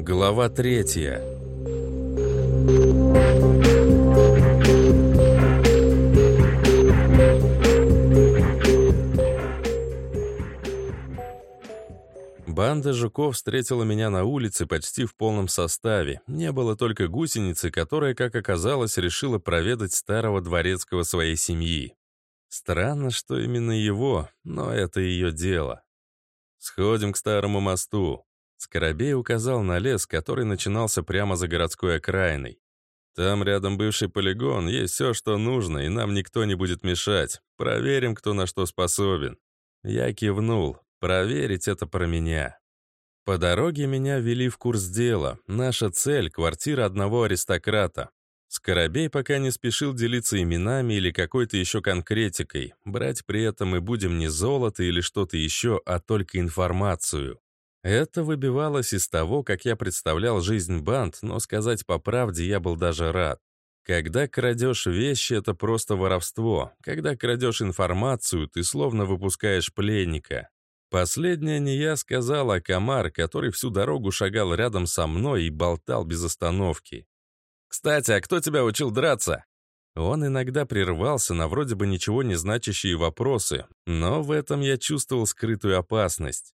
Глава третья. Банда жуков встретила меня на улице почти в полном составе. Не было только гусеницы, которая, как оказалось, решила проведать старого дворецкого своей семьи. Странно, что именно его, но это ее дело. «Сходим к старому мосту», Скоробей указал на лес, который начинался прямо за городской окраиной. «Там рядом бывший полигон, есть все, что нужно, и нам никто не будет мешать. Проверим, кто на что способен». Я кивнул. «Проверить это про меня». По дороге меня ввели в курс дела. Наша цель — квартира одного аристократа. Скоробей пока не спешил делиться именами или какой-то еще конкретикой. Брать при этом мы будем не золото или что-то еще, а только информацию. Это выбивалось из того, как я представлял жизнь банд, но сказать по правде я был даже рад. Когда крадешь вещи, это просто воровство. Когда крадешь информацию, ты словно выпускаешь пленника. Последнее не я сказал, а комар, который всю дорогу шагал рядом со мной и болтал без остановки. «Кстати, а кто тебя учил драться?» Он иногда прервался на вроде бы ничего не значащие вопросы, но в этом я чувствовал скрытую опасность.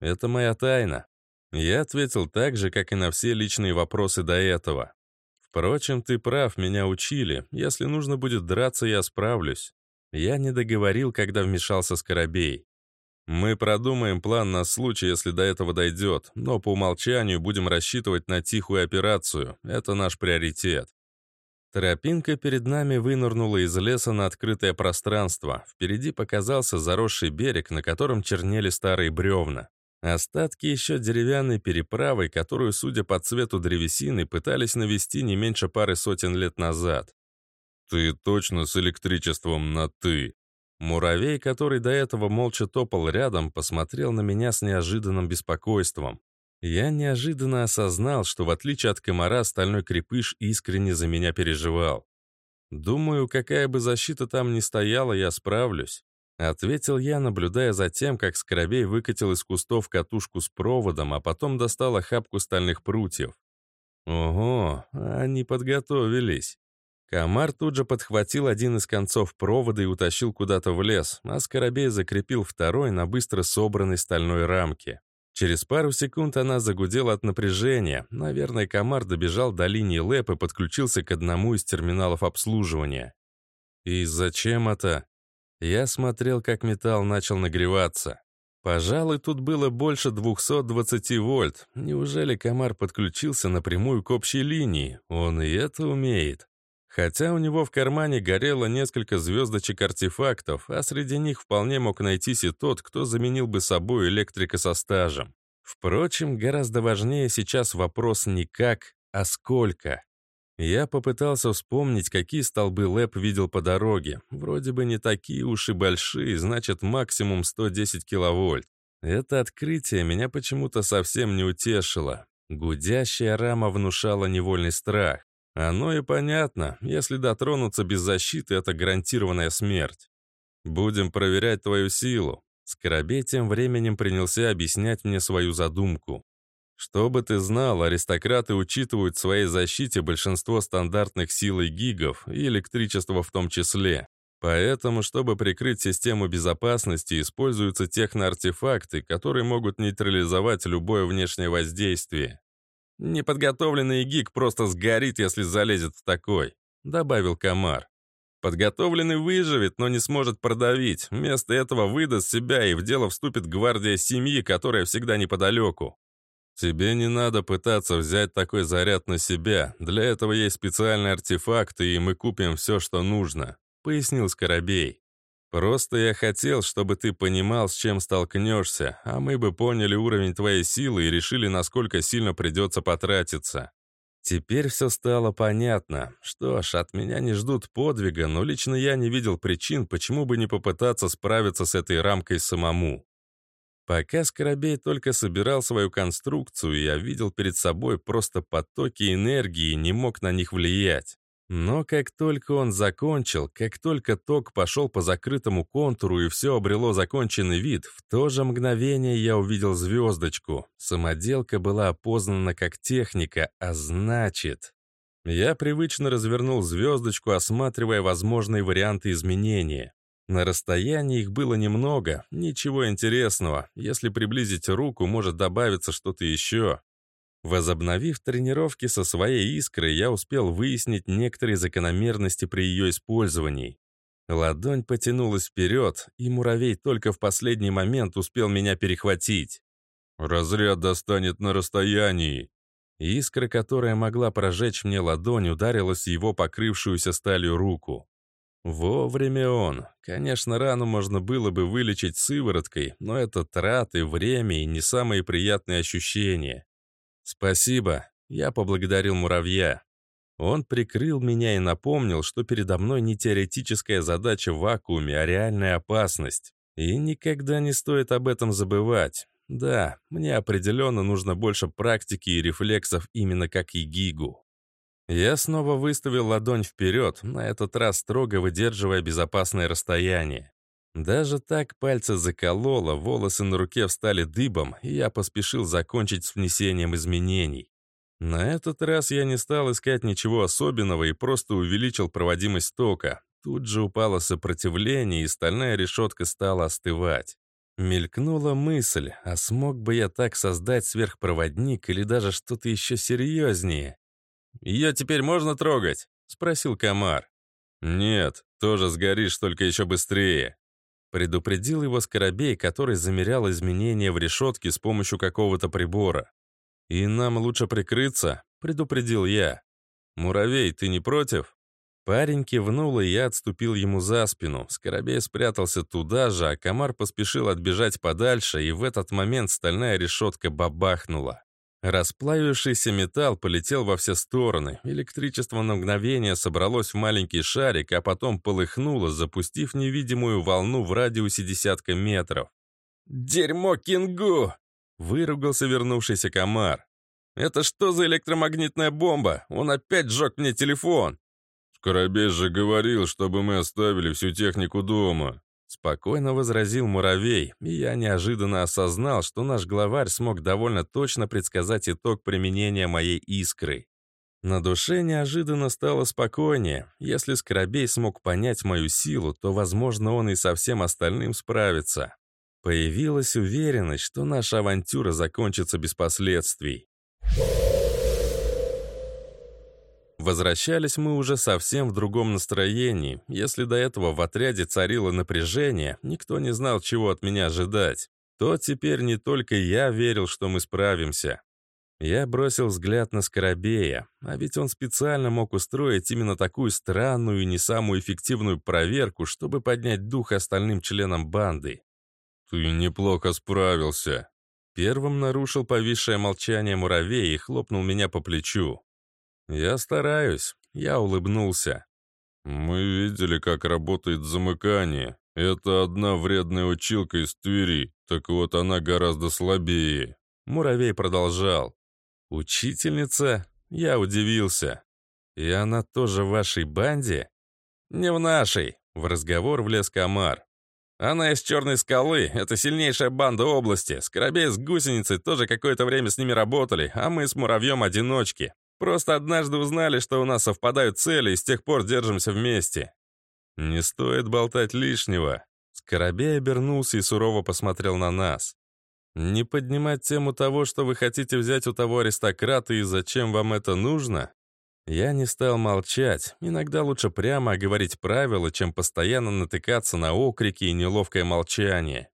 Это моя тайна. Я ответил так же, как и на все личные вопросы до этого. Впрочем, ты прав, меня учили. Если нужно будет драться, я справлюсь. Я не договорил, когда вмешался Скоробей. Мы продумаем план на случай, если до этого дойдет, но по умолчанию будем рассчитывать на тихую операцию. Это наш приоритет. Тропинка перед нами вынырнула из леса на открытое пространство. Впереди показался заросший берег, на котором чернели старые бревна. Остатки еще деревянной переправы, которую, судя по цвету древесины, пытались навести не меньше пары сотен лет назад. «Ты точно с электричеством на «ты»?» Муравей, который до этого молча топал рядом, посмотрел на меня с неожиданным беспокойством. Я неожиданно осознал, что в отличие от комара, стальной крепыш искренне за меня переживал. Думаю, какая бы защита там ни стояла, я справлюсь. Ответил я, наблюдая за тем, как Скоробей выкатил из кустов катушку с проводом, а потом достал охапку стальных прутьев. Ого, они подготовились. Комар тут же подхватил один из концов провода и утащил куда-то в лес, а Скоробей закрепил второй на быстро собранной стальной рамке. Через пару секунд она загудела от напряжения. Наверное, комар добежал до линии ЛЭП и подключился к одному из терминалов обслуживания. «И зачем это?» Я смотрел, как металл начал нагреваться. Пожалуй, тут было больше 220 вольт. Неужели комар подключился напрямую к общей линии? Он и это умеет. Хотя у него в кармане горело несколько звездочек артефактов, а среди них вполне мог найтись и тот, кто заменил бы собой электрика со стажем. Впрочем, гораздо важнее сейчас вопрос не как, а сколько. Я попытался вспомнить, какие столбы ЛЭП видел по дороге. Вроде бы не такие уж и большие, значит максимум 110 киловольт. Это открытие меня почему-то совсем не утешило. Гудящая рама внушала невольный страх. Оно и понятно, если дотронуться без защиты, это гарантированная смерть. Будем проверять твою силу. Скоробей тем временем принялся объяснять мне свою задумку. Чтобы ты знал, аристократы учитывают в своей защите большинство стандартных сил и гигов, и электричество в том числе. Поэтому, чтобы прикрыть систему безопасности, используются техноартефакты, которые могут нейтрализовать любое внешнее воздействие. «Неподготовленный гиг просто сгорит, если залезет в такой», — добавил Комар. «Подготовленный выживет, но не сможет продавить. Вместо этого выдаст себя, и в дело вступит гвардия семьи, которая всегда неподалеку. Тебе не надо пытаться взять такой заряд на себя. Для этого есть специальные артефакты, и мы купим все, что нужно», — пояснил Скоробей. «Просто я хотел, чтобы ты понимал, с чем столкнешься, а мы бы поняли уровень твоей силы и решили, насколько сильно придется потратиться». Теперь все стало понятно. Что ж, от меня не ждут подвига, но лично я не видел причин, почему бы не попытаться справиться с этой рамкой самому. Пока Скоробей только собирал свою конструкцию, я видел перед собой просто потоки энергии и не мог на них влиять. Но как только он закончил, как только ток пошел по закрытому контуру и все обрело законченный вид, в то же мгновение я увидел звездочку. Самоделка была опознана как техника, а значит... Я привычно развернул звездочку, осматривая возможные варианты изменения. На расстоянии их было немного, ничего интересного. Если приблизить руку, может добавиться что-то еще. Возобновив тренировки со своей искрой, я успел выяснить некоторые закономерности при ее использовании. Ладонь потянулась вперед, и муравей только в последний момент успел меня перехватить. «Разряд достанет на расстоянии». Искра, которая могла прожечь мне ладонь, ударилась в его покрывшуюся сталью руку. Вовремя он. Конечно, рану можно было бы вылечить сывороткой, но это траты, время и не самые приятные ощущения. «Спасибо», — я поблагодарил муравья. Он прикрыл меня и напомнил, что передо мной не теоретическая задача в вакууме, а реальная опасность. И никогда не стоит об этом забывать. Да, мне определенно нужно больше практики и рефлексов именно как и Гигу. Я снова выставил ладонь вперед, на этот раз строго выдерживая безопасное расстояние. Даже так пальцы закололо, волосы на руке встали дыбом, и я поспешил закончить с внесением изменений. На этот раз я не стал искать ничего особенного и просто увеличил проводимость тока. Тут же упало сопротивление, и стальная решетка стала остывать. Мелькнула мысль, а смог бы я так создать сверхпроводник или даже что-то еще серьезнее? «Ее теперь можно трогать?» — спросил комар. «Нет, тоже сгоришь, только еще быстрее», Предупредил его Скоробей, который замерял изменения в решетке с помощью какого-то прибора. «И нам лучше прикрыться», — предупредил я. «Муравей, ты не против?» Парень кивнул, и я отступил ему за спину. Скоробей спрятался туда же, а комар поспешил отбежать подальше, и в этот момент стальная решетка бабахнула. Расплавившийся металл полетел во все стороны. Электричество на мгновение собралось в маленький шарик, а потом полыхнуло, запустив невидимую волну в радиусе десятка метров. «Дерьмо Кингу!» — выругался вернувшийся комар. «Это что за электромагнитная бомба? Он опять сжег мне телефон!» «Скоробей же говорил, чтобы мы оставили всю технику дома», Спокойно возразил муравей, и я неожиданно осознал, что наш главарь смог довольно точно предсказать итог применения моей искры. На душе неожиданно стало спокойнее. Если Скоробей смог понять мою силу, то, возможно, он и со всем остальным справится. Появилась уверенность, что наша авантюра закончится без последствий. Возвращались мы уже совсем в другом настроении. Если до этого в отряде царило напряжение, никто не знал, чего от меня ожидать, то теперь не только я верил, что мы справимся. Я бросил взгляд на Скоробея, а ведь он специально мог устроить именно такую странную и не самую эффективную проверку, чтобы поднять дух остальным членам банды. «Ты неплохо справился», Первым нарушил повисшее молчание муравей и хлопнул меня по плечу. «Я стараюсь», — я улыбнулся. «Мы видели, как работает замыкание. Это одна вредная училка из Твери, так вот она гораздо слабее». Муравей продолжал. «Учительница?» Я удивился. «И она тоже в вашей банде?» «Не в нашей», — в разговор влез комар. «Она из Черной скалы, это сильнейшая банда области. Скоробей с гусеницей тоже какое-то время с ними работали, а мы с муравьем одиночки. Просто однажды узнали, что у нас совпадают цели, и с тех пор держимся вместе. Не стоит болтать лишнего. Скоробей обернулся и сурово посмотрел на нас. Не поднимать тему того, что вы хотите взять у того аристократа и зачем вам это нужно? Я не стал молчать. Иногда лучше прямо оговорить правила, чем постоянно натыкаться на окрики и неловкое молчание.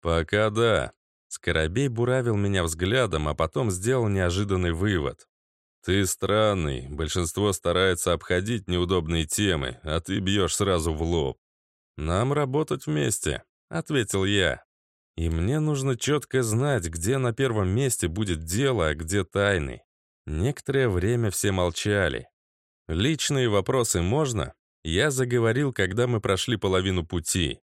Пока да. Скоробей буравил меня взглядом, а потом сделал неожиданный вывод. «Ты странный. Большинство старается обходить неудобные темы, а ты бьешь сразу в лоб». «Нам работать вместе», — ответил я. «И мне нужно четко знать, где на первом месте будет дело, а где тайны». Некоторое время все молчали. «Личные вопросы можно?» Я заговорил, когда мы прошли половину пути.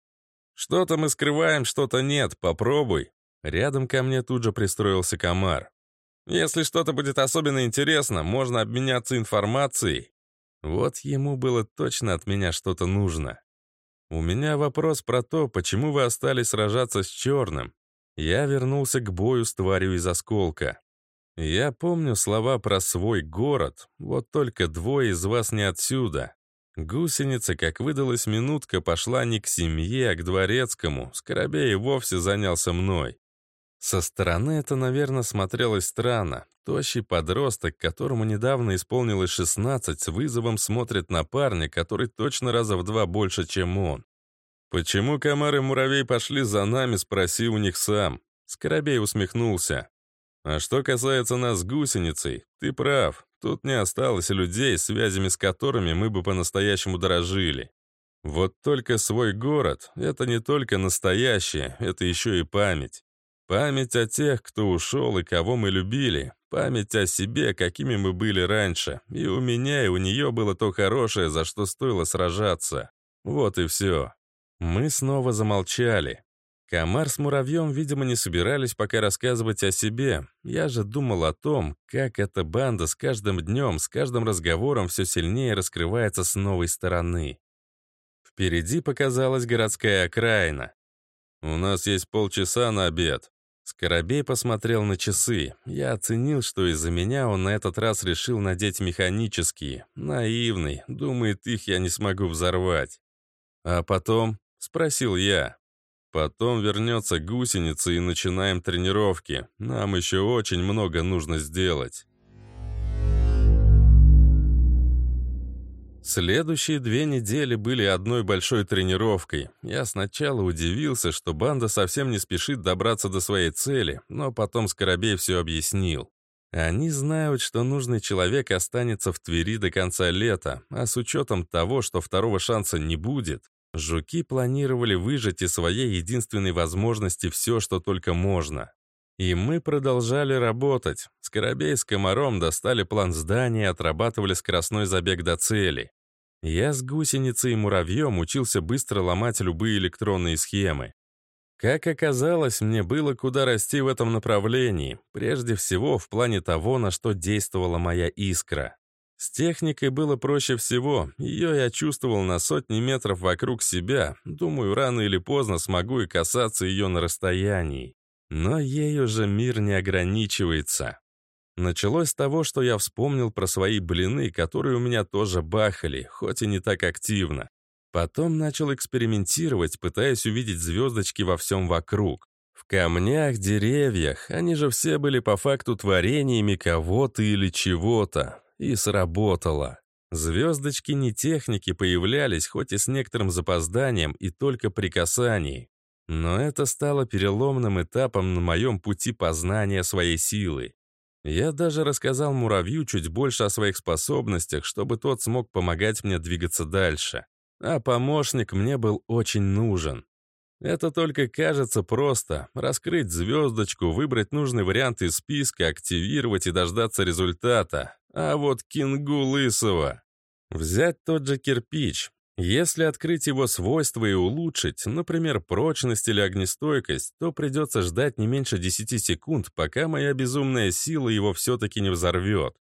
«Что-то мы скрываем, что-то нет, попробуй». Рядом ко мне тут же пристроился комар. Если что-то будет особенно интересно, можно обменяться информацией. Вот ему было точно от меня что-то нужно. У меня вопрос про то, почему вы остались сражаться с черным. Я вернулся к бою с тварью из осколка. Я помню слова про свой город, вот только двое из вас не отсюда. Гусеница, как выдалась минутка, пошла не к семье, а к дворецкому. Скоробей вовсе занялся мной. Со стороны это, наверное, смотрелось странно. Тощий подросток, которому недавно исполнилось 16, с вызовом смотрит на парня, который точно раза в два больше, чем он. «Почему комар и муравей пошли за нами?» — спроси у них сам. Скоробей усмехнулся. «А что касается нас с гусеницей, ты прав. Тут не осталось людей, связями с которыми мы бы по-настоящему дорожили. Вот только свой город — это не только настоящее, это еще и память. Память о тех, кто ушел и кого мы любили. Память о себе, какими мы были раньше. И у меня, и у нее было то хорошее, за что стоило сражаться. Вот и все. Мы снова замолчали. Комар с муравьем, видимо, не собирались пока рассказывать о себе. Я же думал о том, как эта банда с каждым днем, с каждым разговором все сильнее раскрывается с новой стороны. Впереди показалась городская окраина. «У нас есть полчаса на обед», Скоробей посмотрел на часы. Я оценил, что из-за меня он на этот раз решил надеть механические. Наивный, думает, их я не смогу взорвать. А потом, спросил я. Потом вернется гусеница и начинаем тренировки. Нам еще очень много нужно сделать. Следующие две недели были одной большой тренировкой. Я сначала удивился, что банда совсем не спешит добраться до своей цели, но потом Скоробей все объяснил. Они знают, что нужный человек останется в Твери до конца лета, а с учетом того, что второго шанса не будет, жуки планировали выжать из своей единственной возможности все, что только можно. И мы продолжали работать. Скоробей с комаром достали план здания и отрабатывали скоростной забег до цели. Я с гусеницей и муравьем учился быстро ломать любые электронные схемы. Как оказалось, мне было куда расти в этом направлении, прежде всего в плане того, на что действовала моя искра. С техникой было проще всего, ее я чувствовал на сотни метров вокруг себя, думаю, рано или поздно смогу и касаться ее на расстоянии. Но ею же мир не ограничивается. Началось с того, что я вспомнил про свои блины, которые у меня тоже бахали, хоть и не так активно. Потом начал экспериментировать, пытаясь увидеть звездочки во всем вокруг. В камнях, деревьях, они же все были по факту творениями кого-то или чего-то. И сработало. Звездочки не техники появлялись, хоть и с некоторым запозданием, и только при касании. Но это стало переломным этапом на моем пути познания своей силы. Я даже рассказал муравью чуть больше о своих способностях, чтобы тот смог помогать мне двигаться дальше. А помощник мне был очень нужен. Это только кажется просто. Раскрыть звездочку, выбрать нужный вариант из списка, активировать и дождаться результата. А вот кингу лысого. Взять тот же кирпич. Если открыть его свойства и улучшить, например, прочность или огнестойкость, то придется ждать не меньше 10 секунд, пока моя безумная сила его все-таки не взорвет.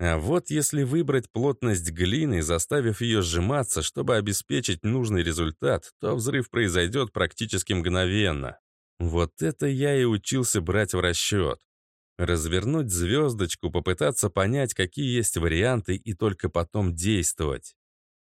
А вот если выбрать плотность глины, заставив ее сжиматься, чтобы обеспечить нужный результат, то взрыв произойдет практически мгновенно. Вот это я и учился брать в расчет. Развернуть звездочку, попытаться понять, какие есть варианты, и только потом действовать.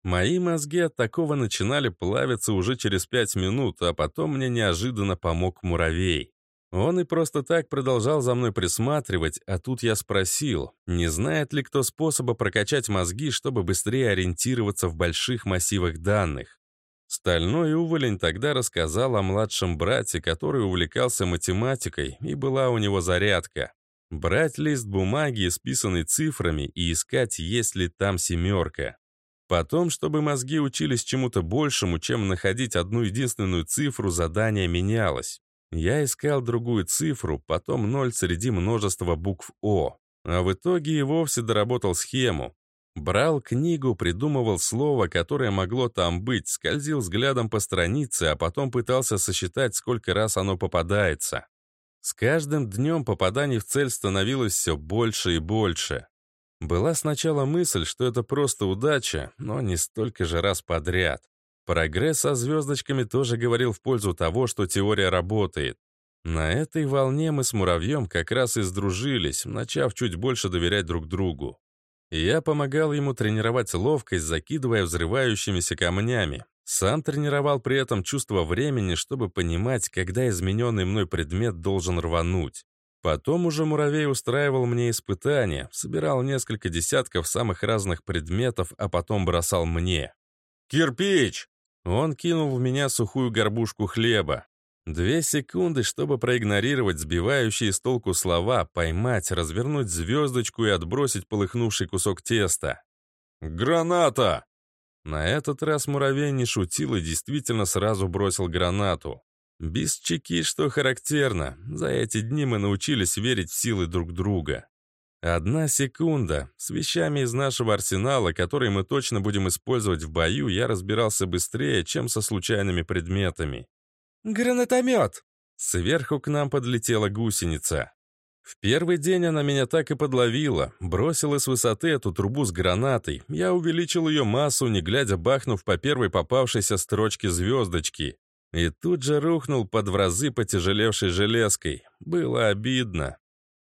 Мои мозги от такого начинали плавиться уже через пять минут, а потом мне неожиданно помог муравей. Он и просто так продолжал за мной присматривать, а тут я спросил, не знает ли кто способа прокачать мозги, чтобы быстрее ориентироваться в больших массивах данных. Стальной уволень тогда рассказал о младшем брате, который увлекался математикой, и была у него зарядка. Брать лист бумаги, исписанный цифрами, и искать, есть ли там семерка. Потом, чтобы мозги учились чему-то большему, чем находить одну единственную цифру, задание менялось. Я искал другую цифру, потом ноль среди множества букв О. А в итоге и вовсе доработал схему. Брал книгу, придумывал слово, которое могло там быть, скользил взглядом по странице, а потом пытался сосчитать, сколько раз оно попадается. С каждым днем попаданий в цель становилось все больше и больше. Была сначала мысль, что это просто удача, но не столько же раз подряд. Прогресс со звездочками тоже говорил в пользу того, что теория работает. На этой волне мы с муравьем как раз и сдружились, начав чуть больше доверять друг другу. Я помогал ему тренировать ловкость, закидывая взрывающимися камнями. Сам тренировал при этом чувство времени, чтобы понимать, когда измененный мной предмет должен рвануть. Потом уже муравей устраивал мне испытания, собирал несколько десятков самых разных предметов, а потом бросал мне. «Кирпич!» Он кинул в меня сухую горбушку хлеба. Две секунды, чтобы проигнорировать сбивающие с толку слова, поймать, развернуть звездочку и отбросить полыхнувший кусок теста. «Граната!» На этот раз муравей не шутил и действительно сразу бросил гранату. Без чеки, что характерно, за эти дни мы научились верить в силы друг друга. Одна секунда. С вещами из нашего арсенала, которые мы точно будем использовать в бою, я разбирался быстрее, чем со случайными предметами. «Гранатомет!» Сверху к нам подлетела гусеница. В первый день она меня так и подловила, бросила с высоты эту трубу с гранатой. Я увеличил ее массу, не глядя бахнув по первой попавшейся строчке звездочки. И тут же рухнул под в разы потяжелевшей железкой. Было обидно.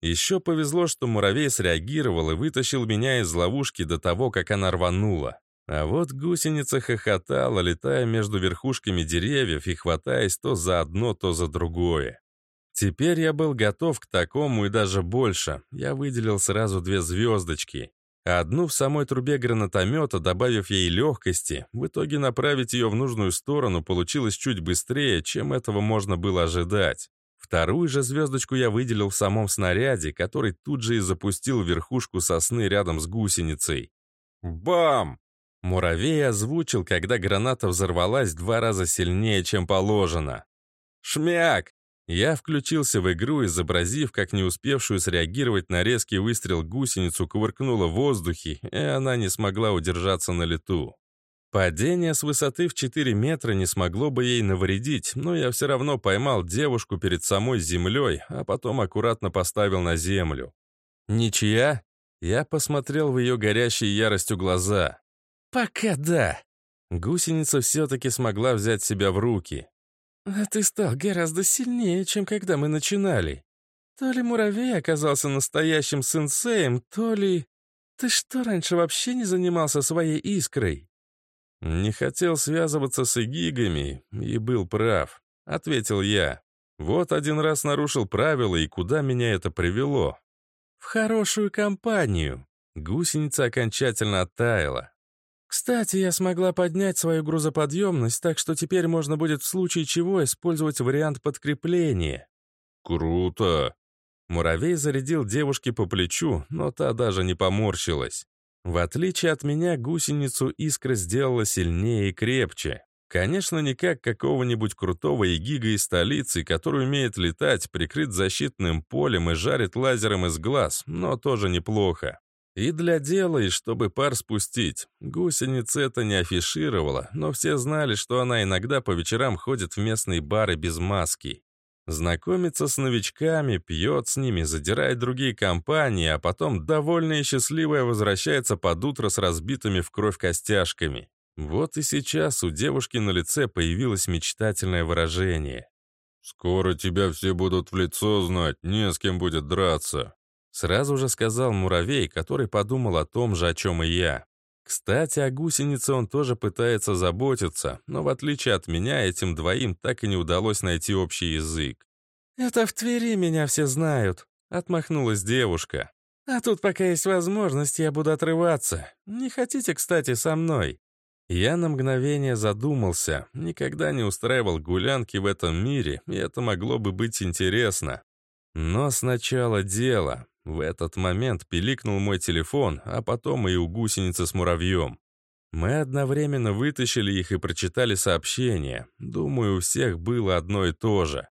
Еще повезло, что муравей среагировал и вытащил меня из ловушки до того, как она рванула. А вот гусеница хохотала, летая между верхушками деревьев и хватаясь то за одно, то за другое. Теперь я был готов к такому и даже больше. Я выделил сразу две звездочки. Одну в самой трубе гранатомета, добавив ей легкости, в итоге направить ее в нужную сторону получилось чуть быстрее, чем этого можно было ожидать. Вторую же звездочку я выделил в самом снаряде, который тут же и запустил верхушку сосны рядом с гусеницей. Бам! Муравей озвучил, когда граната взорвалась два раза сильнее, чем положено. «Шмяк!» Я включился в игру, изобразив, как не успевшую среагировать на резкий выстрел гусеницу кувыркнула в воздухе, и она не смогла удержаться на лету. Падение с высоты в 4 метра не смогло бы ей навредить, но я все равно поймал девушку перед самой землей, а потом аккуратно поставил на землю. «Ничья?» Я посмотрел в ее горящие яростью глаза. «Пока да». Гусеница все-таки смогла взять себя в руки. «А ты стал гораздо сильнее, чем когда мы начинали. То ли муравей оказался настоящим сенсеем, то ли... Ты что, раньше вообще не занимался своей искрой?» «Не хотел связываться с эгигами и был прав», — ответил я. «Вот один раз нарушил правила, и куда меня это привело?» «В хорошую компанию». Гусеница окончательно оттаяла. Кстати, я смогла поднять свою грузоподъемность, так что теперь можно будет в случае чего использовать вариант подкрепления. Круто! Муравей зарядил девушке по плечу, но та даже не поморщилась. В отличие от меня, гусеницу искра сделала сильнее и крепче. Конечно, не как какого-нибудь крутого эгига из столицы, который умеет летать, прикрыт защитным полем и жарит лазером из глаз, но тоже неплохо. И для дела, и чтобы пар спустить. Гусеница это не афишировала, но все знали, что она иногда по вечерам ходит в местные бары без маски. Знакомится с новичками, пьет с ними, задирает другие компании, а потом, довольная и счастливая, возвращается под утро с разбитыми в кровь костяшками. Вот и сейчас у девушки на лице появилось мечтательное выражение. «Скоро тебя все будут в лицо знать, не с кем будет драться», Сразу же сказал муравей, который подумал о том же, о чем и я. Кстати, о гусенице он тоже пытается заботиться, но в отличие от меня, этим двоим так и не удалось найти общий язык. «Это в Твери меня все знают», — отмахнулась девушка. «А тут пока есть возможность, я буду отрываться. Не хотите, кстати, со мной?» Я на мгновение задумался. Никогда не устраивал гулянки в этом мире, и это могло бы быть интересно. Но сначала дело. В этот момент пиликнул мой телефон, а потом и у гусеницы с муравьем. Мы одновременно вытащили их и прочитали сообщение. Думаю, у всех было одно и то же.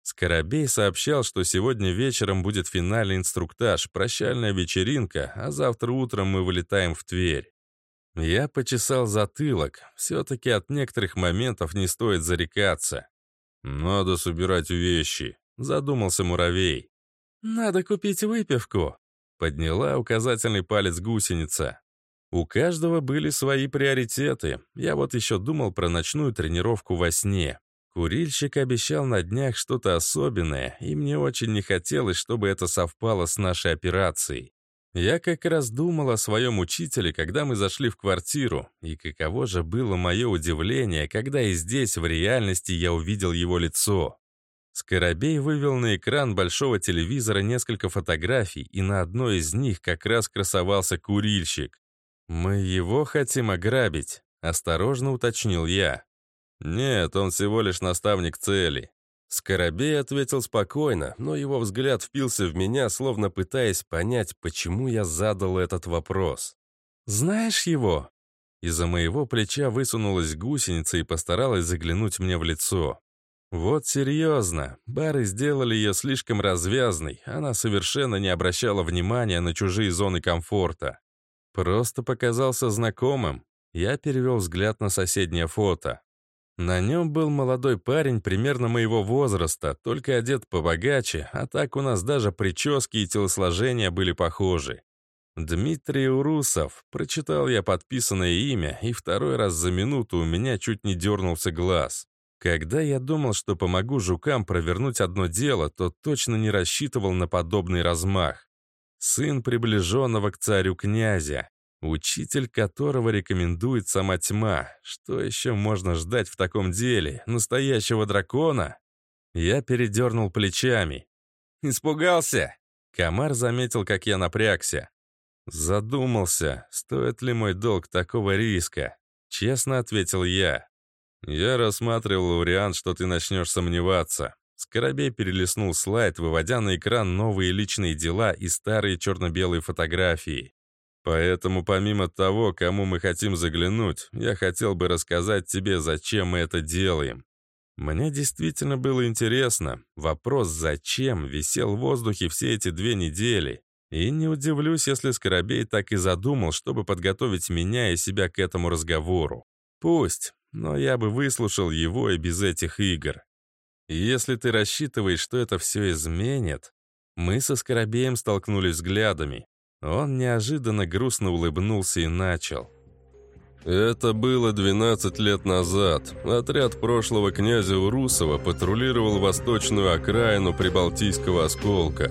Скоробей сообщал, что сегодня вечером будет финальный инструктаж, прощальная вечеринка, а завтра утром мы вылетаем в Тверь. Я почесал затылок. Все-таки от некоторых моментов не стоит зарекаться. «Надо собирать вещи», — задумался муравей. «Надо купить выпивку», — Подняла указательный палец гусеница. У каждого были свои приоритеты. Я вот еще думал про ночную тренировку во сне. Курильщик обещал на днях что-то особенное, и мне очень не хотелось, чтобы это совпало с нашей операцией. Я как раз думал о своем учителе, когда мы зашли в квартиру, и каково же было мое удивление, когда и здесь, в реальности, я увидел его лицо. Скоробей вывел на экран большого телевизора несколько фотографий, и на одной из них как раз красовался курильщик. «Мы его хотим ограбить», — осторожно уточнил я. «Нет, он всего лишь наставник цели». Скоробей ответил спокойно, но его взгляд впился в меня, словно пытаясь понять, почему я задал этот вопрос. «Знаешь его?» Из-за моего плеча высунулась гусеница и постаралась заглянуть мне в лицо. Вот серьезно, бары сделали ее слишком развязной, она совершенно не обращала внимания на чужие зоны комфорта. Просто показался знакомым. Я перевел взгляд на соседнее фото. На нем был молодой парень примерно моего возраста, только одет побогаче, а так у нас даже прически и телосложения были похожи. Дмитрий Урусов. Прочитал я подписанное имя, и второй раз за минуту у меня чуть не дернулся глаз. Когда я думал, что помогу жукам провернуть одно дело, то точно не рассчитывал на подобный размах. Сын приближенного к царю князя. Учитель которого рекомендует сама тьма. Что еще можно ждать в таком деле? Настоящего дракона? Я передернул плечами. «Испугался?» Комар заметил, как я напрягся. Задумался, стоит ли мой долг такого риска. Честно ответил я. Я рассматривал вариант, что ты начнешь сомневаться. Скоробей перелистнул слайд, выводя на экран новые личные дела и старые черно-белые фотографии. Поэтому помимо того, кому мы хотим заглянуть, я хотел бы рассказать тебе, зачем мы это делаем. Мне действительно было интересно. Вопрос «зачем» висел в воздухе все эти две недели. И не удивлюсь, если Скоробей так и задумал, чтобы подготовить меня и себя к этому разговору. Пусть, но я бы выслушал его и без этих игр. Если ты рассчитываешь, что это все изменит... Мы со Скоробеем столкнулись взглядами. Он неожиданно грустно улыбнулся и начал. Это было 12 лет назад. Отряд прошлого князя Урусова патрулировал восточную окраину Прибалтийского осколка.